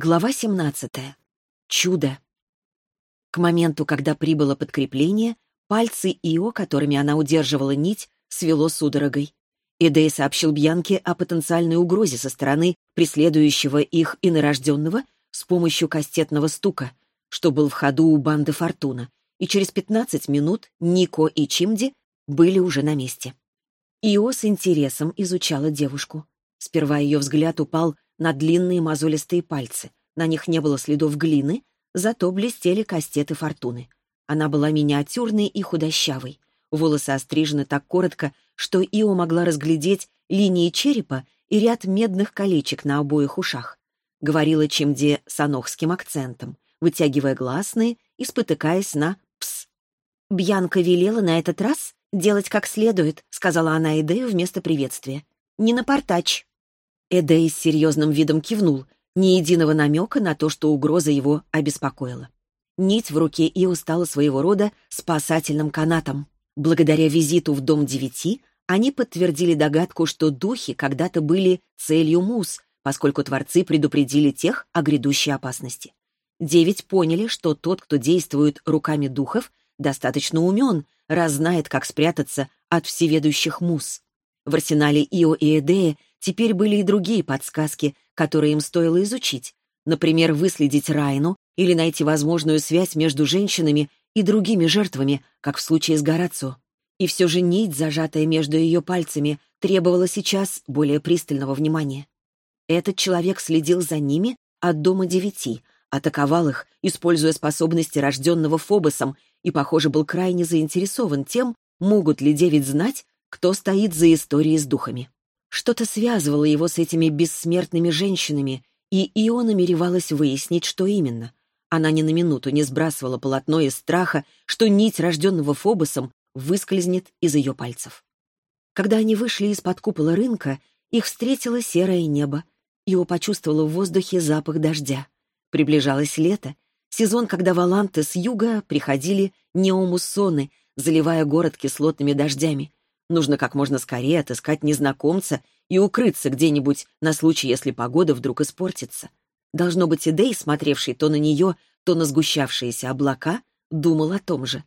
Глава 17. Чудо. К моменту, когда прибыло подкрепление, пальцы Ио, которыми она удерживала нить, свело судорогой. Эдей сообщил Бьянке о потенциальной угрозе со стороны преследующего их инорожденного с помощью кастетного стука, что был в ходу у банды Фортуна, и через 15 минут Нико и Чимди были уже на месте. Ио с интересом изучала девушку. Сперва ее взгляд упал на длинные мозолистые пальцы. На них не было следов глины, зато блестели кастеты фортуны. Она была миниатюрной и худощавой. Волосы острижены так коротко, что Ио могла разглядеть линии черепа и ряд медных колечек на обоих ушах. Говорила Чемде с анохским акцентом, вытягивая гласные и спотыкаясь на «пс». «Бьянка велела на этот раз делать как следует», — сказала она Эдею вместо приветствия. «Не напортач». Эдей с серьезным видом кивнул, ни единого намека на то, что угроза его обеспокоила. Нить в руке Ио стала своего рода спасательным канатом. Благодаря визиту в Дом Девяти они подтвердили догадку, что духи когда-то были целью мус, поскольку творцы предупредили тех о грядущей опасности. Девять поняли, что тот, кто действует руками духов, достаточно умен, раз знает, как спрятаться от всеведущих мус. В арсенале Ио и Эдея теперь были и другие подсказки, которые им стоило изучить. Например, выследить Райну или найти возможную связь между женщинами и другими жертвами, как в случае с Горацио. И все же нить, зажатая между ее пальцами, требовала сейчас более пристального внимания. Этот человек следил за ними от дома девяти, атаковал их, используя способности рожденного Фобосом, и, похоже, был крайне заинтересован тем, могут ли девять знать, кто стоит за историей с духами. Что-то связывало его с этими бессмертными женщинами, и Ио намеревалась выяснить, что именно. Она ни на минуту не сбрасывала полотно из страха, что нить, рожденного Фобосом, выскользнет из ее пальцев. Когда они вышли из-под купола рынка, их встретило серое небо. Ио почувствовала в воздухе запах дождя. Приближалось лето, сезон, когда валанты с юга приходили неомуссоны, заливая город кислотными дождями. Нужно как можно скорее отыскать незнакомца и укрыться где-нибудь на случай, если погода вдруг испортится. Должно быть, и Дэй, смотревший то на нее, то на сгущавшиеся облака, думал о том же.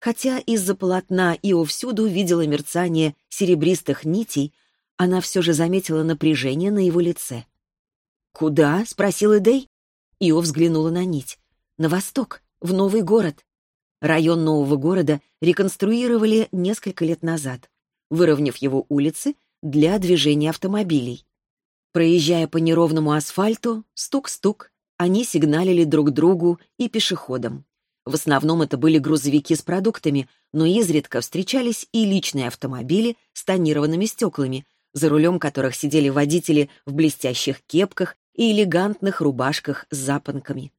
Хотя из-за полотна Ио всюду видела мерцание серебристых нитей, она все же заметила напряжение на его лице. «Куда?» — спросил Эдей. Ио взглянула на нить. «На восток, в новый город. Район нового города реконструировали несколько лет назад, выровняв его улицы для движения автомобилей. Проезжая по неровному асфальту, стук-стук, они сигналили друг другу и пешеходам. В основном это были грузовики с продуктами, но изредка встречались и личные автомобили с тонированными стеклами, за рулем которых сидели водители в блестящих кепках и элегантных рубашках с запонками.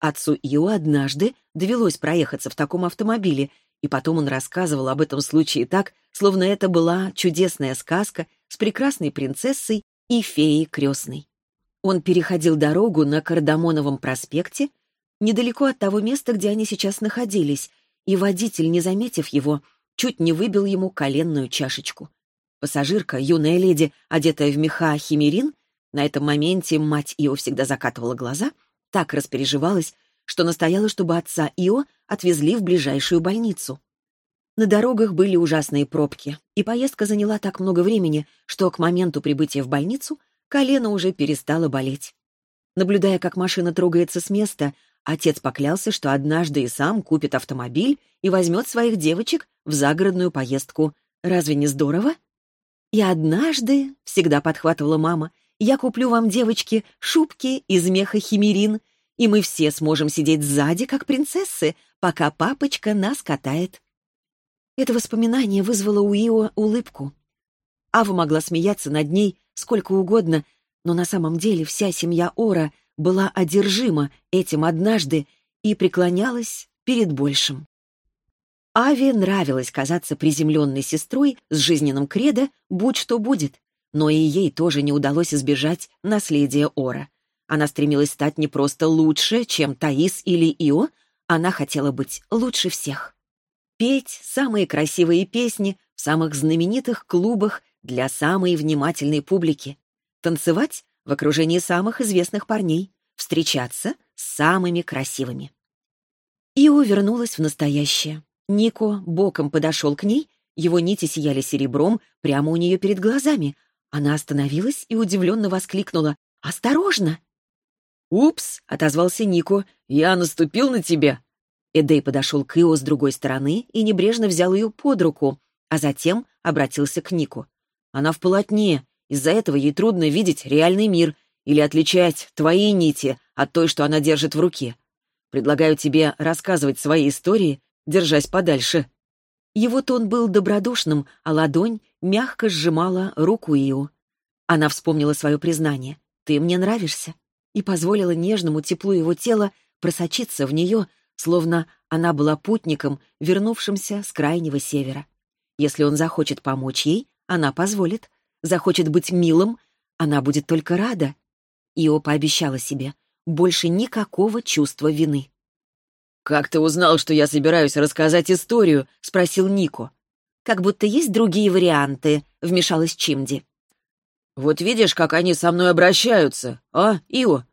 Отцу Ио однажды довелось проехаться в таком автомобиле, и потом он рассказывал об этом случае так, словно это была чудесная сказка с прекрасной принцессой и феей крестной. Он переходил дорогу на Кардамоновом проспекте, недалеко от того места, где они сейчас находились, и водитель, не заметив его, чуть не выбил ему коленную чашечку. Пассажирка, юная леди, одетая в меха химерин, на этом моменте мать Ио всегда закатывала глаза — так распереживалась, что настояла, чтобы отца Ио отвезли в ближайшую больницу. На дорогах были ужасные пробки, и поездка заняла так много времени, что к моменту прибытия в больницу колено уже перестало болеть. Наблюдая, как машина трогается с места, отец поклялся, что однажды и сам купит автомобиль и возьмет своих девочек в загородную поездку. Разве не здорово? И однажды, — всегда подхватывала мама, я куплю вам, девочки, шубки из меха химерин, и мы все сможем сидеть сзади, как принцессы, пока папочка нас катает». Это воспоминание вызвало у Ио улыбку. Ава могла смеяться над ней сколько угодно, но на самом деле вся семья Ора была одержима этим однажды и преклонялась перед большим. Аве нравилось казаться приземленной сестрой с жизненным кредо «будь что будет», но и ей тоже не удалось избежать наследия Ора. Она стремилась стать не просто лучше, чем Таис или Ио, она хотела быть лучше всех. Петь самые красивые песни в самых знаменитых клубах для самой внимательной публики. Танцевать в окружении самых известных парней. встречаться с самыми красивыми. Ио вернулась в настоящее. Нико боком подошел к ней, его нити сияли серебром прямо у нее перед глазами. Она остановилась и удивленно воскликнула «Осторожно!» «Упс!» — отозвался Нико. «Я наступил на тебя!» Эдей подошел к Ио с другой стороны и небрежно взял ее под руку, а затем обратился к Нику. «Она в полотне. Из-за этого ей трудно видеть реальный мир или отличать твои нити от той, что она держит в руке. Предлагаю тебе рассказывать свои истории, держась подальше». Его тон был добродушным, а ладонь мягко сжимала руку Ио. Она вспомнила свое признание. «Ты мне нравишься» и позволила нежному теплу его тела просочиться в нее, словно она была путником, вернувшимся с крайнего севера. Если он захочет помочь ей, она позволит. Захочет быть милым, она будет только рада. Ио пообещала себе больше никакого чувства вины. «Как ты узнал, что я собираюсь рассказать историю?» — спросил Нико. «Как будто есть другие варианты», — вмешалась Чимди. «Вот видишь, как они со мной обращаются, а, Ио?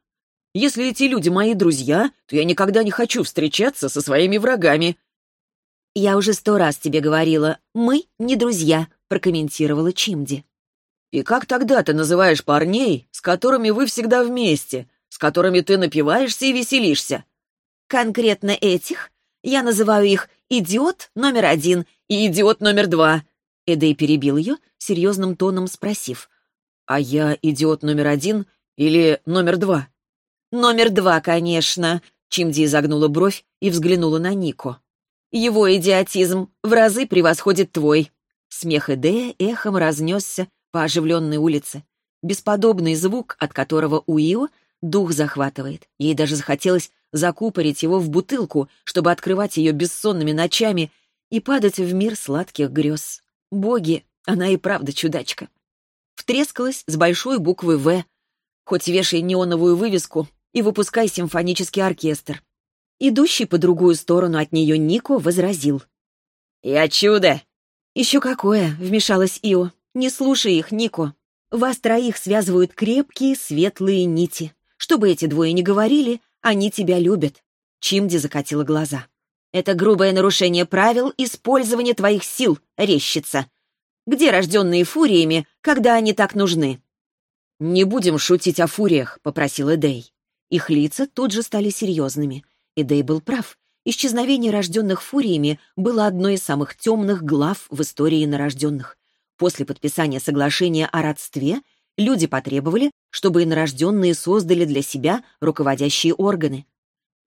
Если эти люди мои друзья, то я никогда не хочу встречаться со своими врагами». «Я уже сто раз тебе говорила, мы не друзья», — прокомментировала Чимди. «И как тогда ты называешь парней, с которыми вы всегда вместе, с которыми ты напиваешься и веселишься?» «Конкретно этих? Я называю их «идиот номер один» и «идиот номер два». Эдей перебил ее, серьезным тоном спросив. «А я идиот номер один или номер два?» «Номер два, конечно», — Чимди изогнула бровь и взглянула на Нико. «Его идиотизм в разы превосходит твой». Смех Эдея эхом разнесся по оживленной улице. Бесподобный звук, от которого у Ио дух захватывает. Ей даже захотелось закупорить его в бутылку, чтобы открывать ее бессонными ночами и падать в мир сладких грез. Боги, она и правда чудачка. Втрескалась с большой буквы «В». Хоть вешай неоновую вывеску и выпускай симфонический оркестр. Идущий по другую сторону от нее Нико возразил. «Я чудо!» «Еще какое!» — вмешалась Ио. «Не слушай их, Нико. Вас троих связывают крепкие светлые нити. Что бы эти двое ни говорили, они тебя любят». Чимди закатила глаза. «Это грубое нарушение правил использования твоих сил, рещица. Где рожденные фуриями, когда они так нужны?» «Не будем шутить о фуриях», — попросил Эдей. Их лица тут же стали серьезными. Эдей был прав. Исчезновение рожденных фуриями было одной из самых темных глав в истории нарожденных. После подписания соглашения о родстве люди потребовали, чтобы инорожденные создали для себя руководящие органы.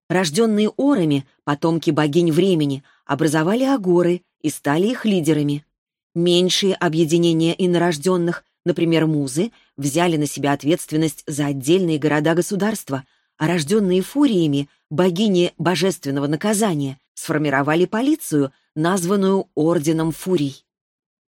Рожденные орами, потомки богинь времени, образовали агоры и стали их лидерами. Меньшие объединения инорожденных Например, музы взяли на себя ответственность за отдельные города-государства, а рожденные фуриями, богини божественного наказания, сформировали полицию, названную Орденом Фурий.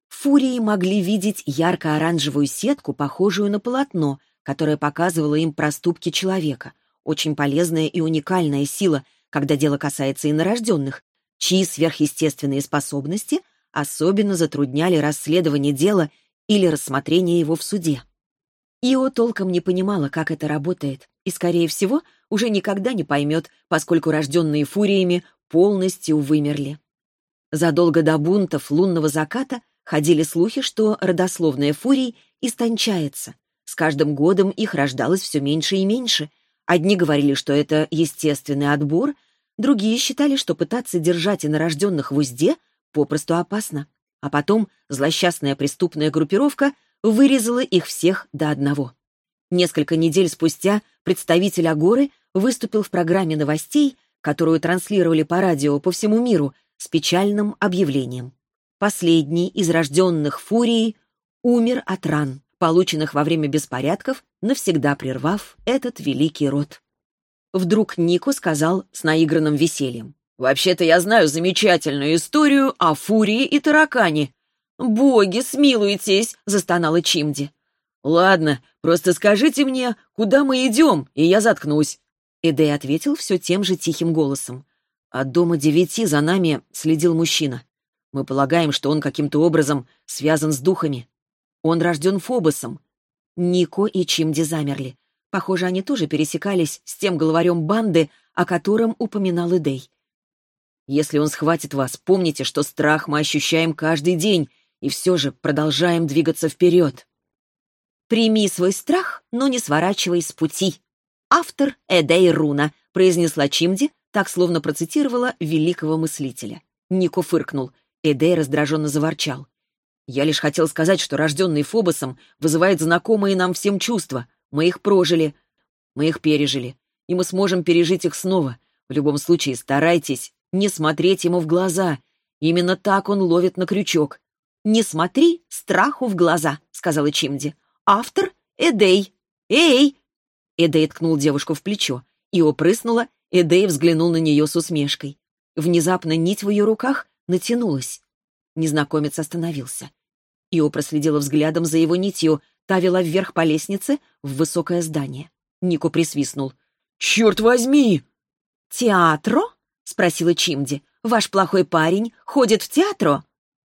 Фурии могли видеть ярко-оранжевую сетку, похожую на полотно, которое показывало им проступки человека. Очень полезная и уникальная сила, когда дело касается инорожденных, чьи сверхъестественные способности особенно затрудняли расследование дела или рассмотрение его в суде. Ио толком не понимала, как это работает, и, скорее всего, уже никогда не поймет, поскольку рожденные фуриями полностью вымерли. Задолго до бунтов лунного заката ходили слухи, что родословная фурий истончается. С каждым годом их рождалось все меньше и меньше. Одни говорили, что это естественный отбор, другие считали, что пытаться держать инорожденных в узде попросту опасно. А потом злосчастная преступная группировка вырезала их всех до одного. Несколько недель спустя представитель Агоры выступил в программе новостей, которую транслировали по радио по всему миру, с печальным объявлением. Последний из рожденных фурий умер от ран, полученных во время беспорядков, навсегда прервав этот великий род. Вдруг Нико сказал с наигранным весельем. Вообще-то я знаю замечательную историю о фурии и таракане». «Боги, смилуйтесь!» — застонала Чимди. «Ладно, просто скажите мне, куда мы идем, и я заткнусь». Эдей ответил все тем же тихим голосом. От дома девяти за нами следил мужчина. Мы полагаем, что он каким-то образом связан с духами. Он рожден Фобосом. Нико и Чимди замерли. Похоже, они тоже пересекались с тем главарем банды, о котором упоминал Идей. «Если он схватит вас, помните, что страх мы ощущаем каждый день, и все же продолжаем двигаться вперед». «Прими свой страх, но не сворачивай с пути». Автор Эдей Руна произнесла Чимди, так словно процитировала великого мыслителя. Нико фыркнул. Эдей раздраженно заворчал. «Я лишь хотел сказать, что рожденный Фобосом вызывает знакомые нам всем чувства. Мы их прожили, мы их пережили, и мы сможем пережить их снова. В любом случае, старайтесь не смотреть ему в глаза. Именно так он ловит на крючок. «Не смотри страху в глаза», — сказала Чимди. «Автор — Эдей. Эй!» Эдей ткнул девушку в плечо. и опрыснула. Эдей взглянул на нее с усмешкой. Внезапно нить в ее руках натянулась. Незнакомец остановился. Ио проследила взглядом за его нитью. Та вела вверх по лестнице в высокое здание. Нико присвистнул. «Черт возьми!» «Театро?» — спросила Чимди. «Ваш плохой парень ходит в театро?»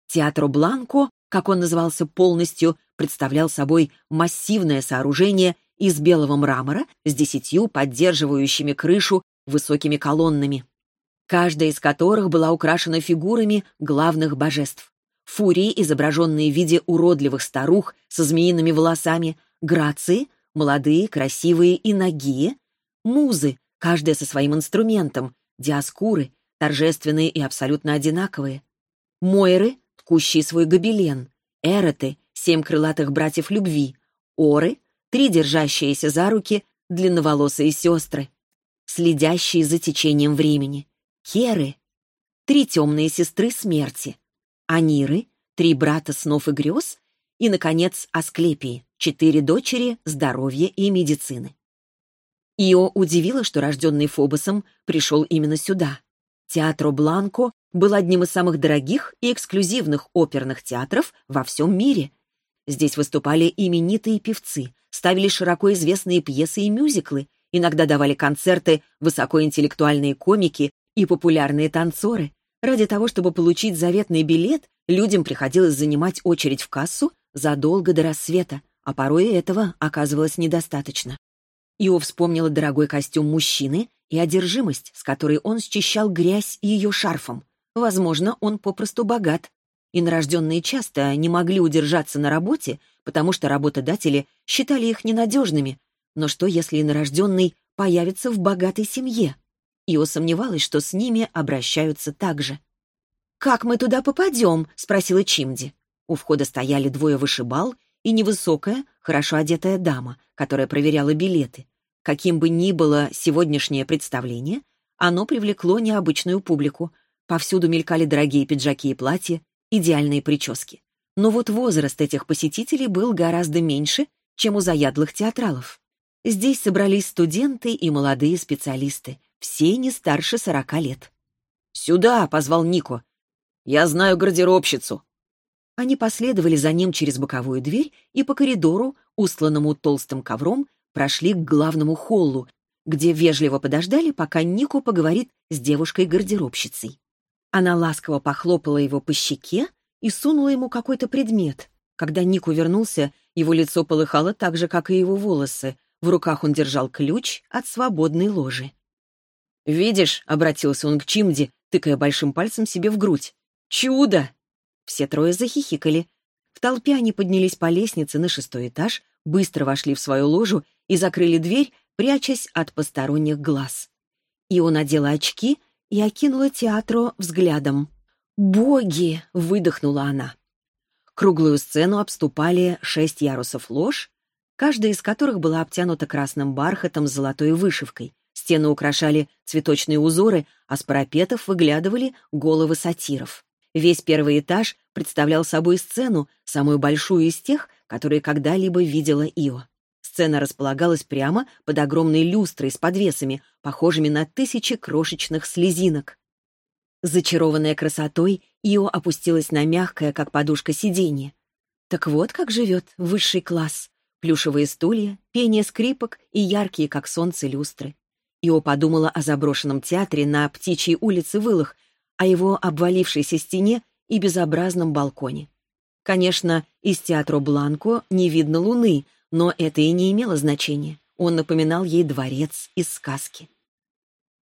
Театро Бланко, как он назывался полностью, представлял собой массивное сооружение из белого мрамора с десятью поддерживающими крышу высокими колоннами, каждая из которых была украшена фигурами главных божеств. Фурии, изображенные в виде уродливых старух со змеиными волосами, грации, молодые, красивые и нагие, музы, каждая со своим инструментом, диаскуры, торжественные и абсолютно одинаковые, мойры, ткущие свой гобелен, эроты, семь крылатых братьев любви, оры, три держащиеся за руки длинноволосые сестры, следящие за течением времени, керы, три темные сестры смерти, аниры, три брата снов и грез. И, наконец, Асклепии, четыре дочери здоровья и медицины. Ио удивило, что рожденный Фобосом пришел именно сюда. Театро Бланко был одним из самых дорогих и эксклюзивных оперных театров во всем мире. Здесь выступали именитые певцы, ставили широко известные пьесы и мюзиклы, иногда давали концерты высокоинтеллектуальные комики и популярные танцоры. Ради того, чтобы получить заветный билет, людям приходилось занимать очередь в кассу задолго до рассвета, а порой этого оказывалось недостаточно. Ио вспомнила дорогой костюм мужчины и одержимость, с которой он счищал грязь ее шарфом. Возможно, он попросту богат. И нарожденные часто не могли удержаться на работе, потому что работодатели считали их ненадежными. Но что, если инорожденный появится в богатой семье? Ио сомневалась, что с ними обращаются так же. «Как мы туда попадем?» — спросила Чимди. У входа стояли двое вышибал и невысокая, хорошо одетая дама, которая проверяла билеты. Каким бы ни было сегодняшнее представление, оно привлекло необычную публику — Повсюду мелькали дорогие пиджаки и платья, идеальные прически. Но вот возраст этих посетителей был гораздо меньше, чем у заядлых театралов. Здесь собрались студенты и молодые специалисты, все не старше сорока лет. «Сюда!» — позвал Нико. «Я знаю гардеробщицу!» Они последовали за ним через боковую дверь и по коридору, устланному толстым ковром, прошли к главному холлу, где вежливо подождали, пока Нико поговорит с девушкой-гардеробщицей. Она ласково похлопала его по щеке и сунула ему какой-то предмет. Когда Ник увернулся, его лицо полыхало так же, как и его волосы. В руках он держал ключ от свободной ложи. «Видишь», — обратился он к Чимди, тыкая большим пальцем себе в грудь. «Чудо!» Все трое захихикали. В толпе они поднялись по лестнице на шестой этаж, быстро вошли в свою ложу и закрыли дверь, прячась от посторонних глаз. И он надела очки и окинула театру взглядом. «Боги!» — выдохнула она. Круглую сцену обступали шесть ярусов лож, каждая из которых была обтянута красным бархатом с золотой вышивкой. Стены украшали цветочные узоры, а с парапетов выглядывали головы сатиров. Весь первый этаж представлял собой сцену, самую большую из тех, которые когда-либо видела Ио. Сцена располагалась прямо под огромной люстрой с подвесами, похожими на тысячи крошечных слезинок. Зачарованная красотой, Ио опустилась на мягкое, как подушка, сиденье. Так вот как живет высший класс. Плюшевые стулья, пение скрипок и яркие, как солнце, люстры. Ио подумала о заброшенном театре на Птичьей улице Вылах, о его обвалившейся стене и безобразном балконе. Конечно, из театра Бланко не видно луны, но это и не имело значения. он напоминал ей дворец из сказки.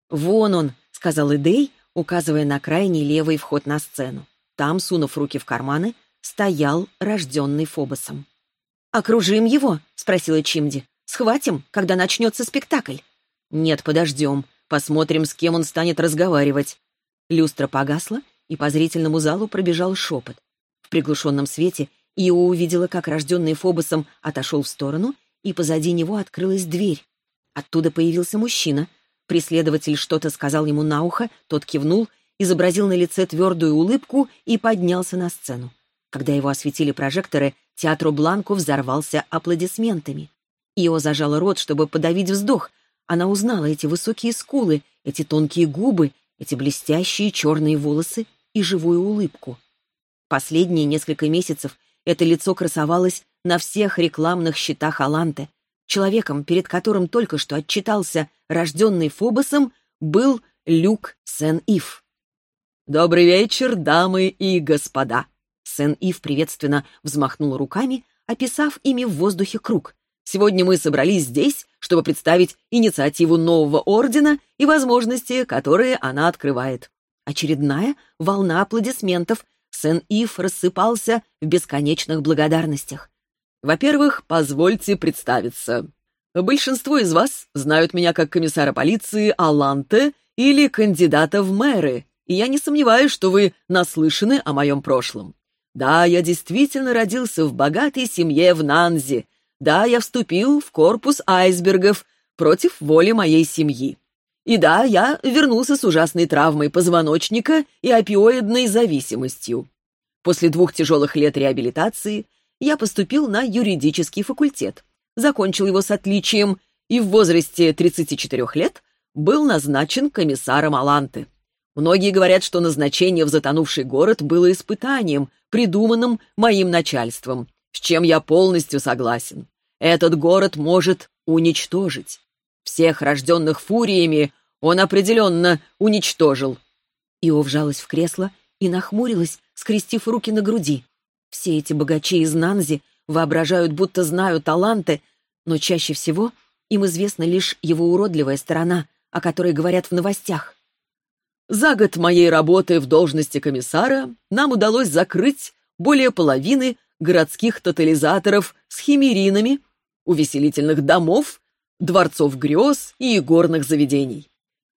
«Вон он», — сказал Идей, указывая на крайний левый вход на сцену. Там, сунув руки в карманы, стоял рожденный Фобосом. «Окружим его?» — спросила Чимди. «Схватим, когда начнется спектакль?» «Нет, подождем. Посмотрим, с кем он станет разговаривать». Люстра погасла, и по зрительному залу пробежал шепот. В приглушенном свете Ио увидела, как рожденный Фобосом отошел в сторону, и позади него открылась дверь. Оттуда появился мужчина. Преследователь что-то сказал ему на ухо, тот кивнул, изобразил на лице твердую улыбку и поднялся на сцену. Когда его осветили прожекторы, театру Бланку взорвался аплодисментами. Ио зажала рот, чтобы подавить вздох. Она узнала эти высокие скулы, эти тонкие губы, эти блестящие черные волосы и живую улыбку. Последние несколько месяцев это лицо красовалось на всех рекламных щитах Аланте. Человеком, перед которым только что отчитался рожденный Фобосом, был Люк Сен-Ив. «Добрый вечер, дамы и господа!» Сен-Ив приветственно взмахнул руками, описав ими в воздухе круг. «Сегодня мы собрались здесь, чтобы представить инициативу нового ордена и возможности, которые она открывает». Очередная волна аплодисментов Сен-Ив рассыпался в бесконечных благодарностях. «Во-первых, позвольте представиться. Большинство из вас знают меня как комиссара полиции Аланте или кандидата в мэры, и я не сомневаюсь, что вы наслышаны о моем прошлом. Да, я действительно родился в богатой семье в Нанзе. Да, я вступил в корпус айсбергов против воли моей семьи. И да, я вернулся с ужасной травмой позвоночника и опиоидной зависимостью. После двух тяжелых лет реабилитации я поступил на юридический факультет, закончил его с отличием и в возрасте 34 лет был назначен комиссаром Аланты. Многие говорят, что назначение в затонувший город было испытанием, придуманным моим начальством, с чем я полностью согласен. Этот город может уничтожить. Всех рожденных фуриями он определенно уничтожил. Ио вжалась в кресло и нахмурилась, скрестив руки на груди. Все эти богачи из Нанзи воображают, будто знают таланты, но чаще всего им известна лишь его уродливая сторона, о которой говорят в новостях. За год моей работы в должности комиссара нам удалось закрыть более половины городских тотализаторов с химеринами, увеселительных домов дворцов грез и игорных заведений.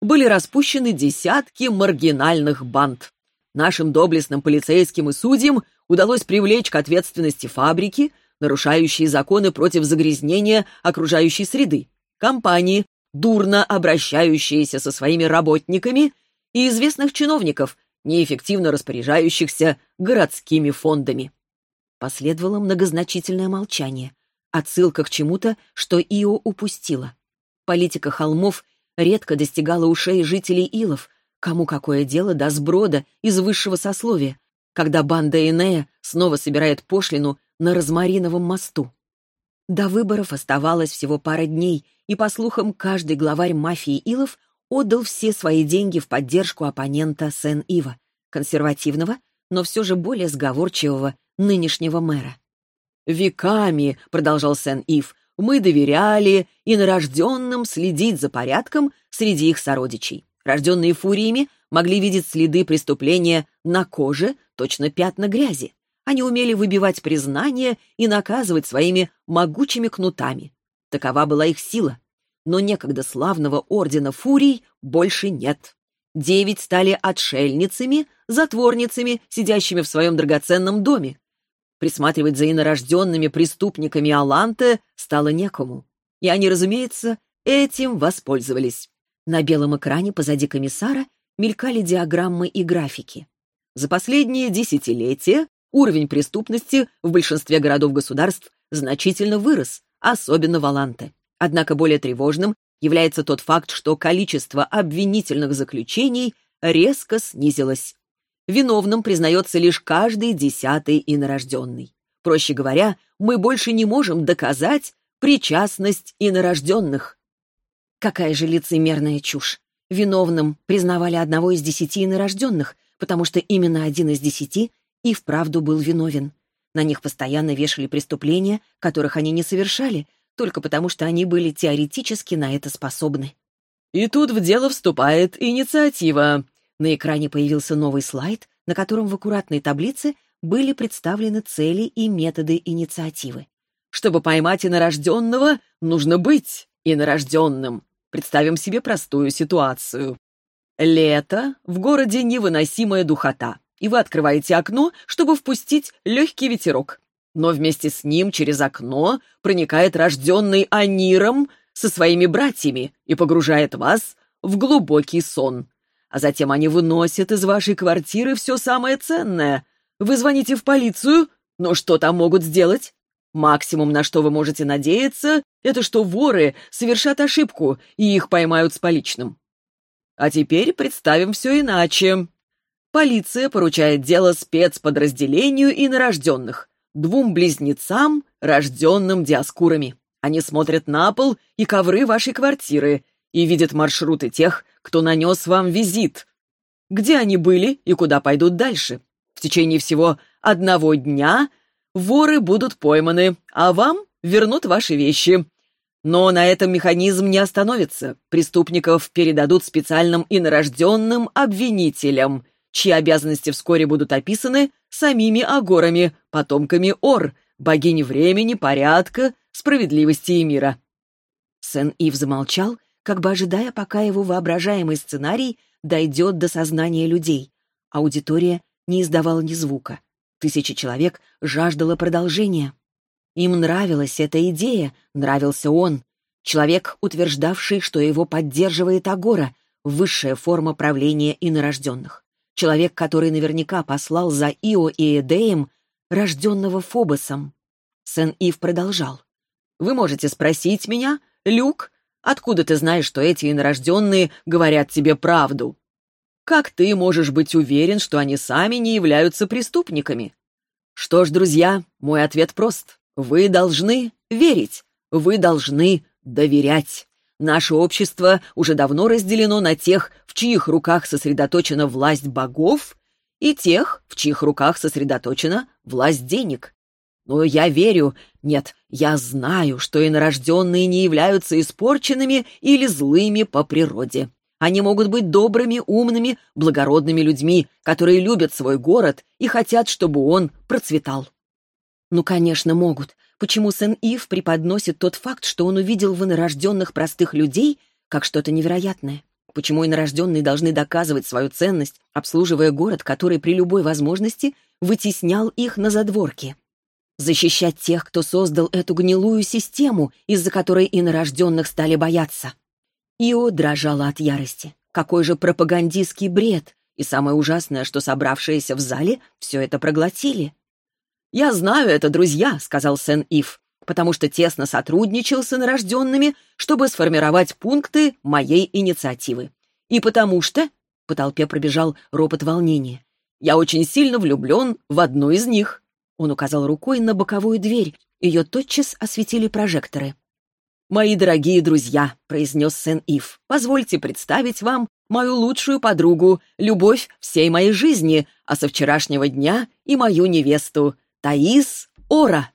Были распущены десятки маргинальных банд. Нашим доблестным полицейским и судьям удалось привлечь к ответственности фабрики, нарушающие законы против загрязнения окружающей среды, компании, дурно обращающиеся со своими работниками, и известных чиновников, неэффективно распоряжающихся городскими фондами. Последовало многозначительное молчание отсылка к чему-то, что Ио упустила. Политика холмов редко достигала ушей жителей Илов, кому какое дело до сброда из высшего сословия, когда банда Энея снова собирает пошлину на Розмариновом мосту. До выборов оставалось всего пара дней, и, по слухам, каждый главарь мафии Илов отдал все свои деньги в поддержку оппонента Сен-Ива, консервативного, но все же более сговорчивого нынешнего мэра. «Веками», — продолжал Сен-Ив, — «мы доверяли и нарожденным следить за порядком среди их сородичей. Рожденные фуриями могли видеть следы преступления на коже, точно пятна грязи. Они умели выбивать признания и наказывать своими могучими кнутами. Такова была их сила. Но некогда славного ордена фурий больше нет. Девять стали отшельницами, затворницами, сидящими в своем драгоценном доме, Присматривать за инорожденными преступниками Аланте стало некому. И они, разумеется, этим воспользовались. На белом экране позади комиссара мелькали диаграммы и графики. За последние десятилетия уровень преступности в большинстве городов-государств значительно вырос, особенно в Аланте. Однако более тревожным является тот факт, что количество обвинительных заключений резко снизилось. Виновным признается лишь каждый десятый инорожденный. Проще говоря, мы больше не можем доказать причастность инорожденных. Какая же лицемерная чушь. Виновным признавали одного из десяти инорожденных, потому что именно один из десяти и вправду был виновен. На них постоянно вешали преступления, которых они не совершали, только потому что они были теоретически на это способны. И тут в дело вступает инициатива. На экране появился новый слайд, на котором в аккуратной таблице были представлены цели и методы инициативы. Чтобы поймать инорожденного, нужно быть инорожденным. Представим себе простую ситуацию. Лето, в городе невыносимая духота, и вы открываете окно, чтобы впустить легкий ветерок. Но вместе с ним через окно проникает рожденный Аниром со своими братьями и погружает вас в глубокий сон. А затем они выносят из вашей квартиры все самое ценное. Вы звоните в полицию, но что там могут сделать? Максимум, на что вы можете надеяться, это что воры совершат ошибку и их поймают с поличным. А теперь представим все иначе. Полиция поручает дело спецподразделению инорожденных, двум близнецам, рожденным диаскурами. Они смотрят на пол и ковры вашей квартиры и видят маршруты тех, кто нанес вам визит. Где они были и куда пойдут дальше? В течение всего одного дня воры будут пойманы, а вам вернут ваши вещи. Но на этом механизм не остановится. Преступников передадут специальным инорожденным обвинителям, чьи обязанности вскоре будут описаны самими агорами, потомками Ор, богини времени, порядка, справедливости и мира. Сен-Ив замолчал, как бы ожидая, пока его воображаемый сценарий дойдет до сознания людей. Аудитория не издавала ни звука. Тысячи человек жаждало продолжения. Им нравилась эта идея, нравился он. Человек, утверждавший, что его поддерживает Агора, высшая форма правления инорожденных. Человек, который наверняка послал за Ио и Эдеем, рожденного Фобосом. Сен-Ив продолжал. «Вы можете спросить меня, Люк, откуда ты знаешь, что эти инорожденные говорят тебе правду? Как ты можешь быть уверен, что они сами не являются преступниками? Что ж, друзья, мой ответ прост. Вы должны верить, вы должны доверять. Наше общество уже давно разделено на тех, в чьих руках сосредоточена власть богов, и тех, в чьих руках сосредоточена власть денег. Но я верю, нет, я знаю, что инорожденные не являются испорченными или злыми по природе. Они могут быть добрыми, умными, благородными людьми, которые любят свой город и хотят, чтобы он процветал. Ну, конечно, могут. Почему Сен-Ив преподносит тот факт, что он увидел в инорожденных простых людей, как что-то невероятное? Почему инорожденные должны доказывать свою ценность, обслуживая город, который при любой возможности вытеснял их на задворки? Защищать тех, кто создал эту гнилую систему, из-за которой инорожденных стали бояться. Ио дрожала от ярости. Какой же пропагандистский бред! И самое ужасное, что собравшиеся в зале все это проглотили. «Я знаю это, друзья», — сказал Сен-Ив, «потому что тесно сотрудничал с инорожденными, чтобы сформировать пункты моей инициативы. И потому что...» — по толпе пробежал ропот волнения. «Я очень сильно влюблен в одну из них». Он указал рукой на боковую дверь. Ее тотчас осветили прожекторы. «Мои дорогие друзья», — произнес Сен-Ив, — «позвольте представить вам мою лучшую подругу, любовь всей моей жизни, а со вчерашнего дня и мою невесту, Таис Ора.